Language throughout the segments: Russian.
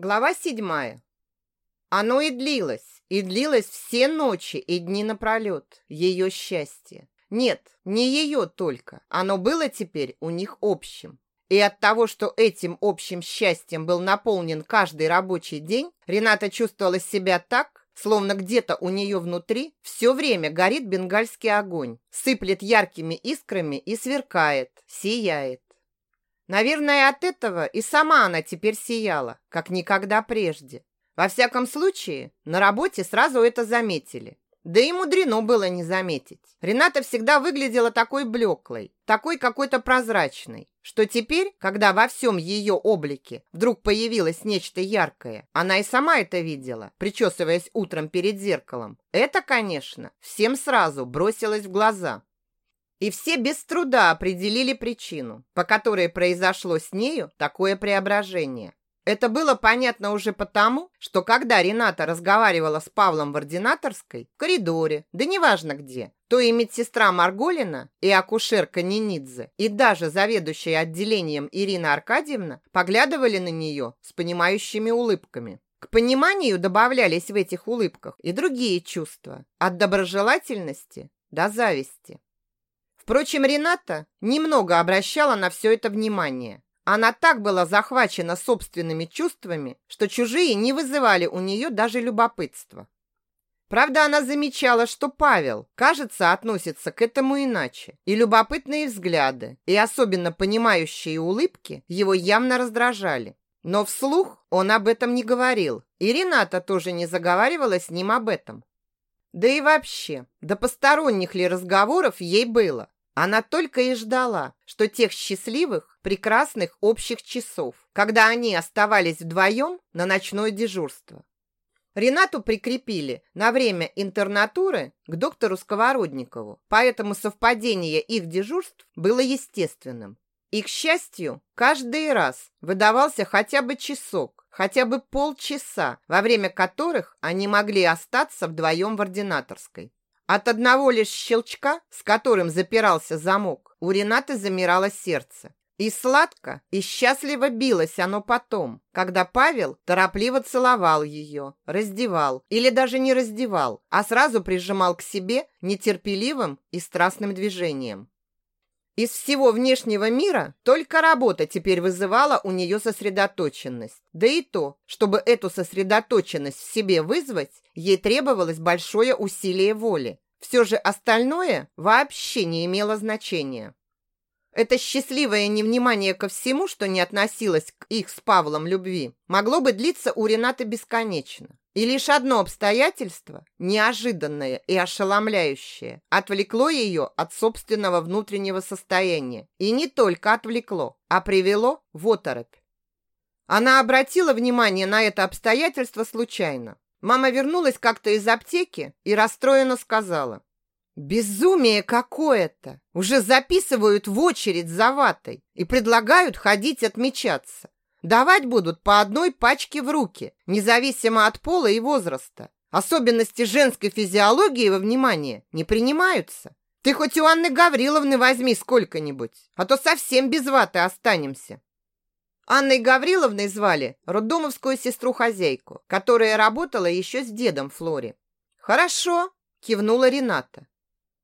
Глава седьмая. Оно и длилось, и длилось все ночи и дни напролет, ее счастье. Нет, не ее только, оно было теперь у них общим. И от того, что этим общим счастьем был наполнен каждый рабочий день, Рената чувствовала себя так, словно где-то у нее внутри все время горит бенгальский огонь, сыплет яркими искрами и сверкает, сияет. Наверное, от этого и сама она теперь сияла, как никогда прежде. Во всяком случае, на работе сразу это заметили. Да и мудрено было не заметить. Рената всегда выглядела такой блеклой, такой какой-то прозрачной, что теперь, когда во всем ее облике вдруг появилось нечто яркое, она и сама это видела, причесываясь утром перед зеркалом. Это, конечно, всем сразу бросилось в глаза. И все без труда определили причину, по которой произошло с нею такое преображение. Это было понятно уже потому, что когда Рената разговаривала с Павлом в ординаторской, в коридоре, да неважно где, то и медсестра Марголина, и акушерка Нинидзе, и даже заведующая отделением Ирина Аркадьевна поглядывали на нее с понимающими улыбками. К пониманию добавлялись в этих улыбках и другие чувства, от доброжелательности до зависти. Впрочем, Рената немного обращала на все это внимание. Она так была захвачена собственными чувствами, что чужие не вызывали у нее даже любопытства. Правда, она замечала, что Павел, кажется, относится к этому иначе. И любопытные взгляды, и особенно понимающие улыбки его явно раздражали. Но вслух он об этом не говорил, и Рената тоже не заговаривала с ним об этом. Да и вообще, до посторонних ли разговоров ей было? Она только и ждала, что тех счастливых, прекрасных общих часов, когда они оставались вдвоем на ночное дежурство. Ренату прикрепили на время интернатуры к доктору Сковородникову, поэтому совпадение их дежурств было естественным. И, к счастью, каждый раз выдавался хотя бы часок, хотя бы полчаса, во время которых они могли остаться вдвоем в ординаторской. От одного лишь щелчка, с которым запирался замок, у Ренаты замирало сердце. И сладко, и счастливо билось оно потом, когда Павел торопливо целовал ее, раздевал или даже не раздевал, а сразу прижимал к себе нетерпеливым и страстным движением. Из всего внешнего мира только работа теперь вызывала у нее сосредоточенность. Да и то, чтобы эту сосредоточенность в себе вызвать, ей требовалось большое усилие воли. Все же остальное вообще не имело значения. Это счастливое невнимание ко всему, что не относилось к их с Павлом любви, могло бы длиться у Ренаты бесконечно. И лишь одно обстоятельство, неожиданное и ошеломляющее, отвлекло ее от собственного внутреннего состояния. И не только отвлекло, а привело в оторопь. Она обратила внимание на это обстоятельство случайно. Мама вернулась как-то из аптеки и расстроенно сказала. «Безумие какое-то! Уже записывают в очередь за ватой и предлагают ходить отмечаться. Давать будут по одной пачке в руки, независимо от пола и возраста. Особенности женской физиологии во внимание не принимаются. Ты хоть у Анны Гавриловны возьми сколько-нибудь, а то совсем без ваты останемся. Анной Гавриловной звали роддомовскую сестру-хозяйку, которая работала еще с дедом Флори. «Хорошо», – кивнула Рената.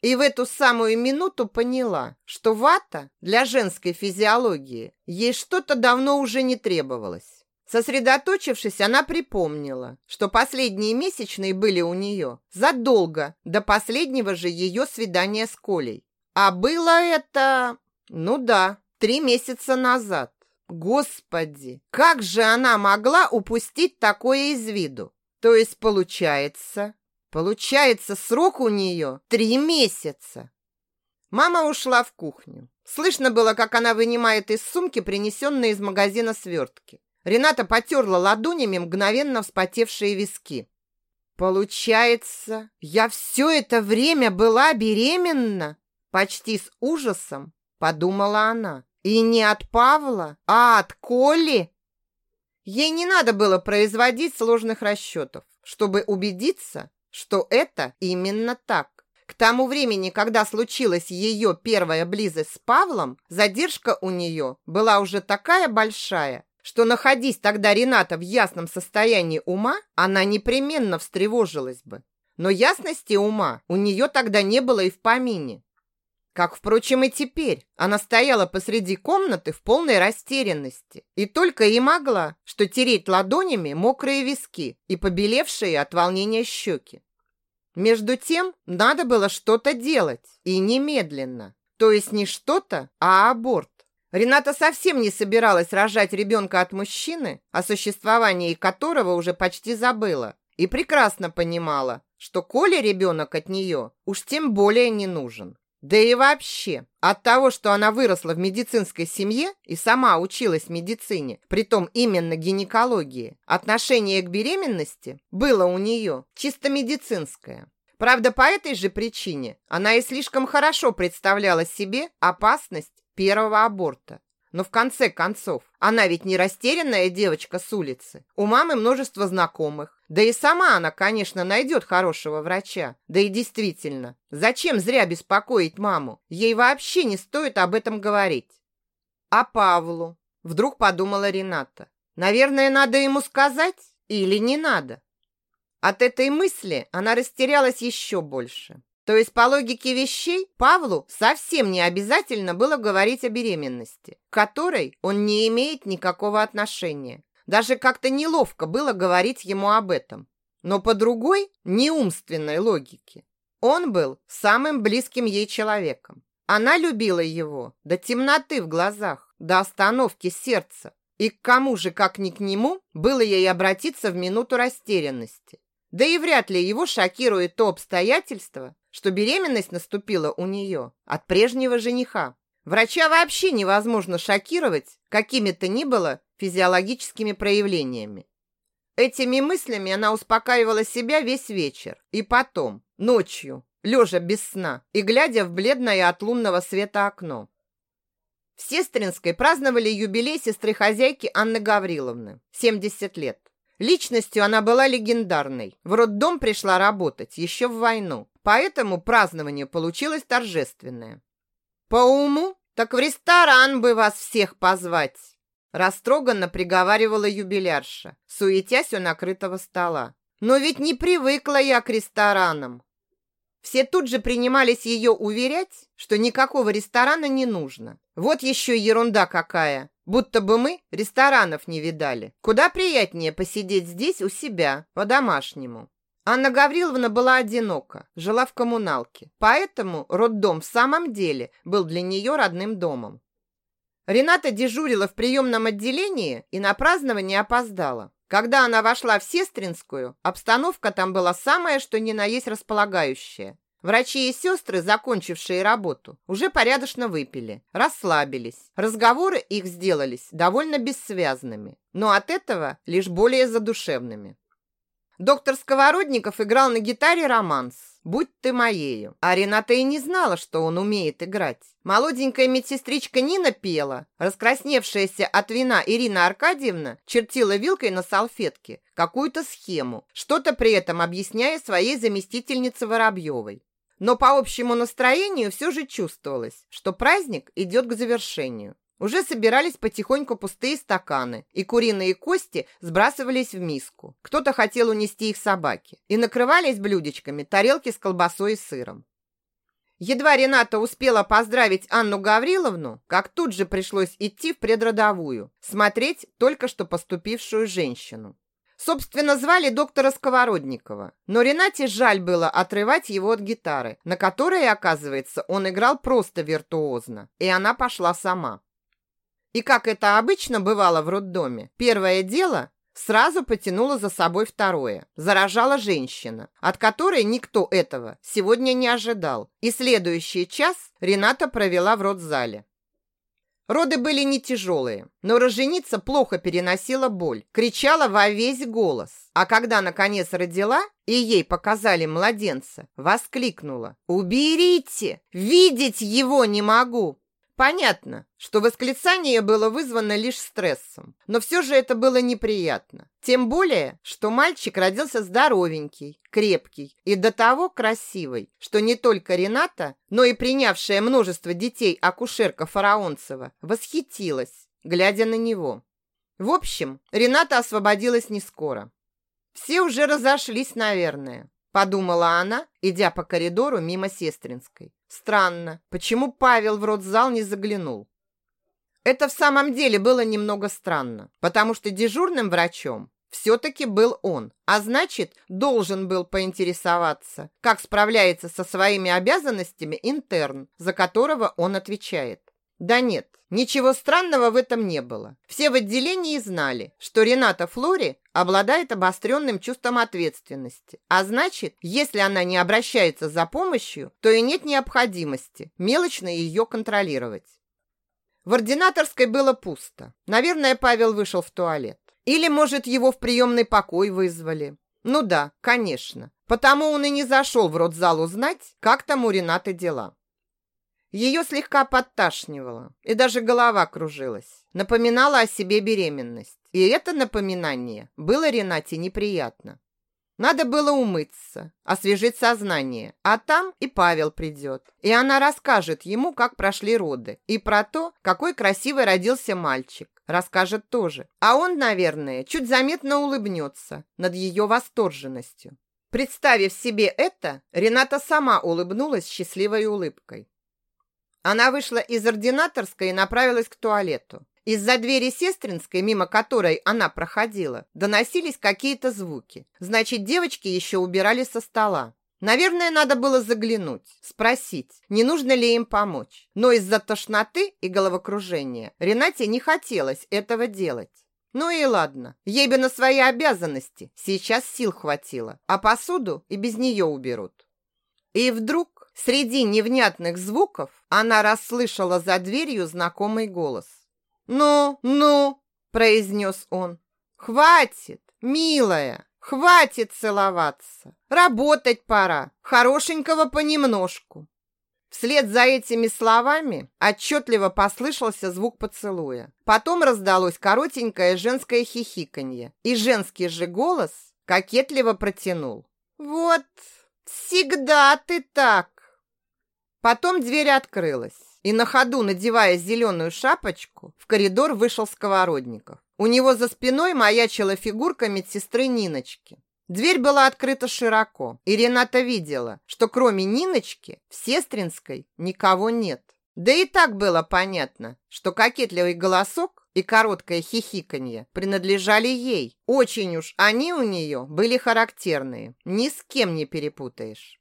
И в эту самую минуту поняла, что вата для женской физиологии ей что-то давно уже не требовалось. Сосредоточившись, она припомнила, что последние месячные были у нее задолго до последнего же ее свидания с Колей. А было это, ну да, три месяца назад. Господи, как же она могла упустить такое из виду? То есть, получается, Получается, срок у нее три месяца. Мама ушла в кухню. Слышно было, как она вынимает из сумки принесенные из магазина свертки. Рената потерла ладонями мгновенно вспотевшие виски. «Получается, я все это время была беременна?» Почти с ужасом подумала она. «И не от Павла, а от Коли?» Ей не надо было производить сложных расчетов, чтобы убедиться, что это именно так. К тому времени, когда случилась ее первая близость с Павлом, задержка у нее была уже такая большая, что находись тогда Рената в ясном состоянии ума, она непременно встревожилась бы. Но ясности ума у нее тогда не было и в помине. Как, впрочем, и теперь. Она стояла посреди комнаты в полной растерянности и только и могла, что тереть ладонями мокрые виски и побелевшие от волнения щеки. Между тем, надо было что-то делать, и немедленно. То есть не что-то, а аборт. Рената совсем не собиралась рожать ребенка от мужчины, о существовании которого уже почти забыла, и прекрасно понимала, что Коле ребенок от нее уж тем более не нужен. Да и вообще, от того, что она выросла в медицинской семье и сама училась медицине, притом именно гинекологии, отношение к беременности было у нее чисто медицинское. Правда, по этой же причине она и слишком хорошо представляла себе опасность первого аборта. Но в конце концов, она ведь не растерянная девочка с улицы. У мамы множество знакомых. Да и сама она, конечно, найдет хорошего врача. Да и действительно, зачем зря беспокоить маму? Ей вообще не стоит об этом говорить. А Павлу? Вдруг подумала Рената. Наверное, надо ему сказать или не надо? От этой мысли она растерялась еще больше. То есть, по логике вещей, Павлу совсем не обязательно было говорить о беременности, к которой он не имеет никакого отношения. Даже как-то неловко было говорить ему об этом. Но по другой, неумственной логике, он был самым близким ей человеком. Она любила его до темноты в глазах, до остановки сердца. И к кому же, как ни к нему, было ей обратиться в минуту растерянности. Да и вряд ли его шокирует то обстоятельство, что беременность наступила у нее от прежнего жениха. Врача вообще невозможно шокировать какими-то ни было физиологическими проявлениями. Этими мыслями она успокаивала себя весь вечер. И потом, ночью, лежа без сна и глядя в бледное от лунного света окно. В Сестринской праздновали юбилей сестры-хозяйки Анны Гавриловны, 70 лет. Личностью она была легендарной. В роддом пришла работать еще в войну, поэтому празднование получилось торжественное. По уму, так в ресторан бы вас всех позвать. Растроганно приговаривала юбилярша, суетясь у накрытого стола. Но ведь не привыкла я к ресторанам. Все тут же принимались ее уверять, что никакого ресторана не нужно. Вот еще ерунда какая. Будто бы мы ресторанов не видали. Куда приятнее посидеть здесь у себя, по-домашнему. Анна Гавриловна была одинока, жила в коммуналке. Поэтому роддом в самом деле был для нее родным домом. Рената дежурила в приемном отделении и на празднование опоздала. Когда она вошла в Сестринскую, обстановка там была самая, что ни на есть располагающая. Врачи и сестры, закончившие работу, уже порядочно выпили, расслабились. Разговоры их сделались довольно бессвязными, но от этого лишь более задушевными. Доктор Сковородников играл на гитаре романс «Будь ты моею». А Рената и не знала, что он умеет играть. Молоденькая медсестричка Нина пела. Раскрасневшаяся от вина Ирина Аркадьевна чертила вилкой на салфетке какую-то схему, что-то при этом объясняя своей заместительнице Воробьевой. Но по общему настроению все же чувствовалось, что праздник идет к завершению. Уже собирались потихоньку пустые стаканы, и куриные кости сбрасывались в миску. Кто-то хотел унести их собаке. И накрывались блюдечками тарелки с колбасой и сыром. Едва Рената успела поздравить Анну Гавриловну, как тут же пришлось идти в предродовую, смотреть только что поступившую женщину. Собственно, звали доктора Сковородникова, но Ренате жаль было отрывать его от гитары, на которой, оказывается, он играл просто виртуозно, и она пошла сама. И как это обычно бывало в роддоме, первое дело сразу потянуло за собой второе. Заражала женщина, от которой никто этого сегодня не ожидал. И следующий час Рената провела в родзале. Роды были не тяжелые, но роженица плохо переносила боль, кричала во весь голос. А когда наконец родила и ей показали младенца, воскликнула «Уберите! Видеть его не могу!» Понятно, что восклицание было вызвано лишь стрессом, но все же это было неприятно. Тем более, что мальчик родился здоровенький, крепкий и до того красивый, что не только Рената, но и принявшая множество детей акушерка Фараонцева восхитилась, глядя на него. В общем, Рената освободилась не скоро. Все уже разошлись, наверное, подумала она, идя по коридору мимо Сестринской. Странно, почему Павел в родзал не заглянул? Это в самом деле было немного странно, потому что дежурным врачом все-таки был он, а значит, должен был поинтересоваться, как справляется со своими обязанностями интерн, за которого он отвечает. Да нет, ничего странного в этом не было. Все в отделении знали, что Рената Флори обладает обостренным чувством ответственности. А значит, если она не обращается за помощью, то и нет необходимости мелочно ее контролировать. В ординаторской было пусто. Наверное, Павел вышел в туалет. Или, может, его в приемный покой вызвали. Ну да, конечно. Потому он и не зашел в родзал узнать, как там у Ренаты дела. Ее слегка подташнивало, и даже голова кружилась. Напоминала о себе беременность. И это напоминание было Ренате неприятно. Надо было умыться, освежить сознание, а там и Павел придет. И она расскажет ему, как прошли роды, и про то, какой красивый родился мальчик. Расскажет тоже. А он, наверное, чуть заметно улыбнется над ее восторженностью. Представив себе это, Рената сама улыбнулась счастливой улыбкой. Она вышла из ординаторской и направилась к туалету. Из-за двери сестринской, мимо которой она проходила, доносились какие-то звуки. Значит, девочки еще убирали со стола. Наверное, надо было заглянуть, спросить, не нужно ли им помочь. Но из-за тошноты и головокружения Ренате не хотелось этого делать. Ну и ладно, ей бы на свои обязанности сейчас сил хватило, а посуду и без нее уберут. И вдруг Среди невнятных звуков она расслышала за дверью знакомый голос. «Ну, ну!» – произнес он. «Хватит, милая, хватит целоваться. Работать пора, хорошенького понемножку». Вслед за этими словами отчетливо послышался звук поцелуя. Потом раздалось коротенькое женское хихиканье, и женский же голос кокетливо протянул. «Вот, всегда ты так!» Потом дверь открылась, и на ходу, надевая зеленую шапочку, в коридор вышел Сковородников. У него за спиной маячила фигурка медсестры Ниночки. Дверь была открыта широко, и Рената видела, что кроме Ниночки в Сестринской никого нет. Да и так было понятно, что кокетливый голосок и короткое хихиканье принадлежали ей. Очень уж они у нее были характерные, ни с кем не перепутаешь.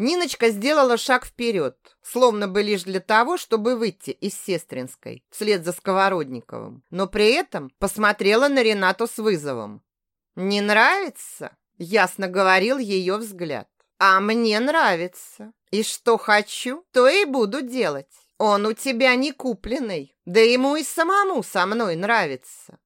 Ниночка сделала шаг вперед, словно бы лишь для того, чтобы выйти из Сестринской вслед за Сковородниковым, но при этом посмотрела на Ренату с вызовом. «Не нравится?» – ясно говорил ее взгляд. «А мне нравится. И что хочу, то и буду делать. Он у тебя не купленный, да ему и самому со мной нравится».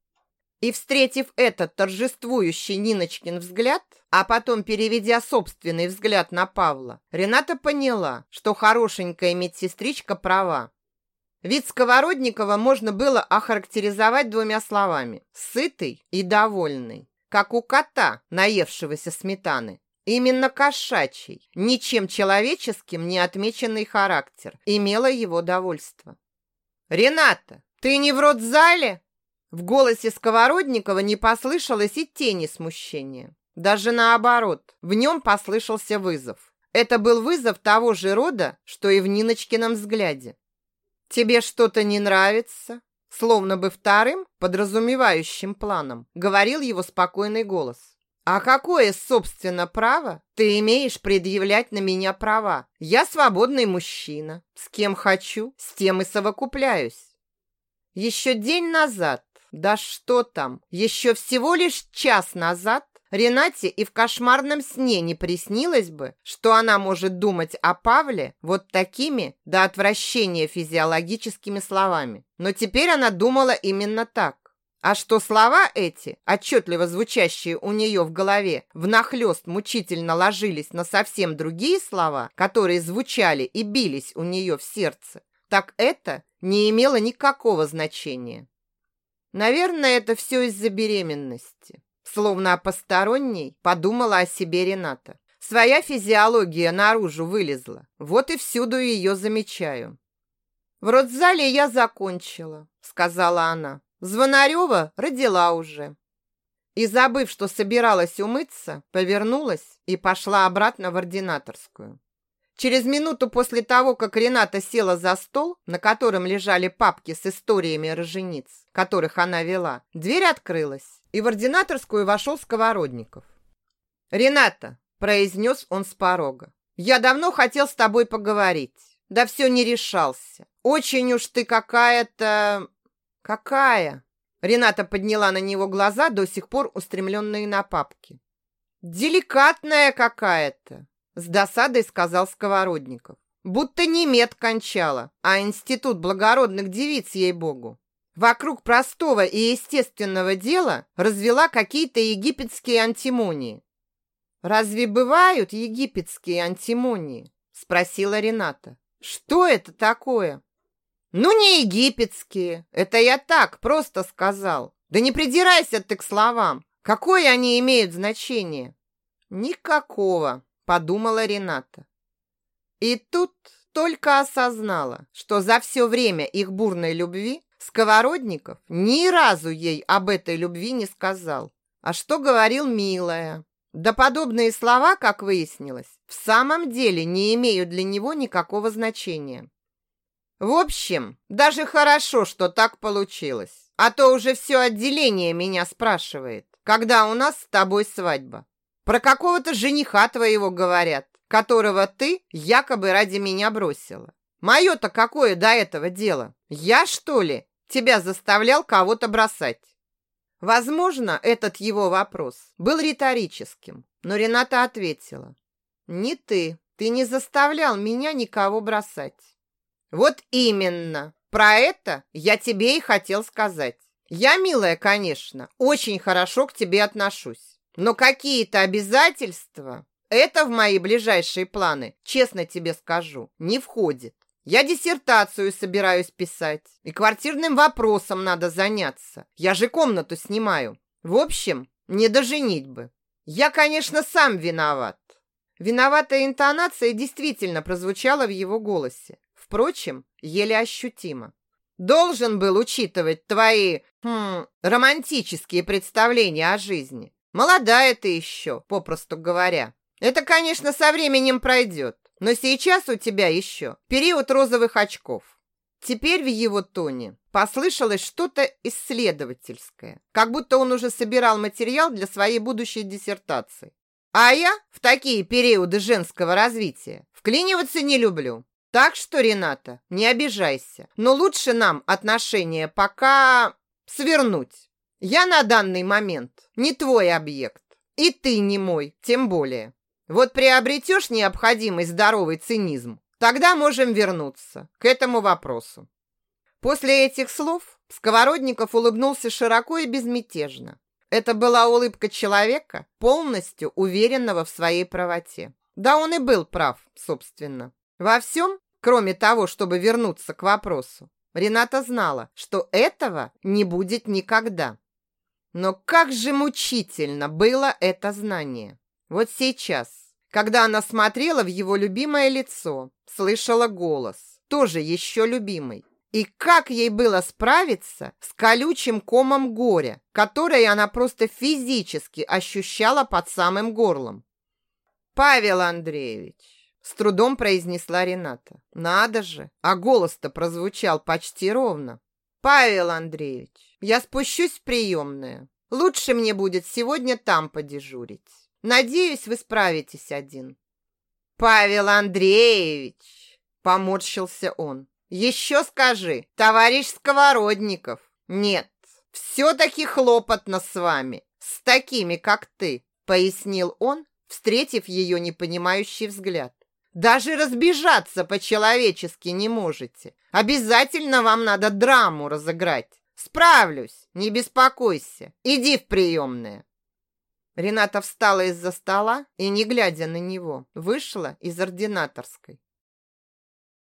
И, встретив этот торжествующий Ниночкин взгляд, а потом переведя собственный взгляд на Павла, Рената поняла, что хорошенькая медсестричка права. Вид Сковородникова можно было охарактеризовать двумя словами – сытый и довольный, как у кота, наевшегося сметаны. Именно кошачий, ничем человеческим не отмеченный характер имело его довольство. «Рената, ты не в родзале?» В голосе Сковородникова не послышалось и тени смущения. Даже наоборот, в нем послышался вызов. Это был вызов того же рода, что и в Ниночкином взгляде. «Тебе что-то не нравится?» Словно бы вторым, подразумевающим планом, говорил его спокойный голос. «А какое, собственно, право ты имеешь предъявлять на меня права? Я свободный мужчина. С кем хочу, с тем и совокупляюсь». Еще день назад да что там, еще всего лишь час назад Ренате и в кошмарном сне не приснилось бы, что она может думать о Павле вот такими до отвращения физиологическими словами. Но теперь она думала именно так. А что слова эти, отчетливо звучащие у нее в голове, внахлёст мучительно ложились на совсем другие слова, которые звучали и бились у нее в сердце, так это не имело никакого значения. Наверное, это все из-за беременности. Словно о посторонней подумала о себе Рената. Своя физиология наружу вылезла. Вот и всюду ее замечаю. В родзале я закончила, сказала она. Звонарева родила уже. И, забыв, что собиралась умыться, повернулась и пошла обратно в ординаторскую. Через минуту после того, как Рената села за стол, на котором лежали папки с историями рожениц, которых она вела, дверь открылась, и в ординаторскую вошел Сковородников. «Рената!» – произнес он с порога. «Я давно хотел с тобой поговорить, да все не решался. Очень уж ты какая-то... какая?» Рената подняла на него глаза, до сих пор устремленные на папки. «Деликатная какая-то», — с досадой сказал Сковородников. «Будто не мед кончала, а институт благородных девиц, ей-богу. Вокруг простого и естественного дела развела какие-то египетские антимонии». «Разве бывают египетские антимонии?» — спросила Рената. «Что это такое?» «Ну, не египетские. Это я так просто сказал. Да не придирайся ты к словам. Какое они имеют значение?» «Никакого», — подумала Рената. И тут только осознала, что за все время их бурной любви Сковородников ни разу ей об этой любви не сказал. А что говорил милая? Да подобные слова, как выяснилось, в самом деле не имеют для него никакого значения. В общем, даже хорошо, что так получилось. А то уже все отделение меня спрашивает, когда у нас с тобой свадьба. Про какого-то жениха твоего говорят, которого ты якобы ради меня бросила. Мое-то какое до этого дело? Я, что ли, тебя заставлял кого-то бросать? Возможно, этот его вопрос был риторическим, но Рената ответила. Не ты, ты не заставлял меня никого бросать. Вот именно. Про это я тебе и хотел сказать. Я, милая, конечно, очень хорошо к тебе отношусь. Но какие-то обязательства, это в мои ближайшие планы, честно тебе скажу, не входит. Я диссертацию собираюсь писать, и квартирным вопросом надо заняться. Я же комнату снимаю. В общем, не доженить бы. Я, конечно, сам виноват. Виноватая интонация действительно прозвучала в его голосе впрочем, еле ощутимо. Должен был учитывать твои хм, романтические представления о жизни. Молодая ты еще, попросту говоря. Это, конечно, со временем пройдет, но сейчас у тебя еще период розовых очков. Теперь в его тоне послышалось что-то исследовательское, как будто он уже собирал материал для своей будущей диссертации. А я в такие периоды женского развития вклиниваться не люблю. Так что, Рената, не обижайся, но лучше нам отношения пока свернуть. Я на данный момент не твой объект, и ты не мой, тем более. Вот приобретешь необходимый здоровый цинизм, тогда можем вернуться к этому вопросу. После этих слов Сковородников улыбнулся широко и безмятежно. Это была улыбка человека, полностью уверенного в своей правоте. Да он и был прав, собственно. Во всем, Кроме того, чтобы вернуться к вопросу, Рената знала, что этого не будет никогда. Но как же мучительно было это знание. Вот сейчас, когда она смотрела в его любимое лицо, слышала голос, тоже еще любимый. И как ей было справиться с колючим комом горя, которое она просто физически ощущала под самым горлом? «Павел Андреевич, с трудом произнесла Рената. Надо же, а голос-то прозвучал почти ровно. Павел Андреевич, я спущусь в приемную. Лучше мне будет сегодня там подежурить. Надеюсь, вы справитесь один. Павел Андреевич, поморщился он. Еще скажи, товарищ Сковородников. Нет, все-таки хлопотно с вами, с такими, как ты, пояснил он, встретив ее непонимающий взгляд. Даже разбежаться по-человечески не можете. Обязательно вам надо драму разыграть. Справлюсь, не беспокойся. Иди в приемное. Рената встала из-за стола и, не глядя на него, вышла из ординаторской.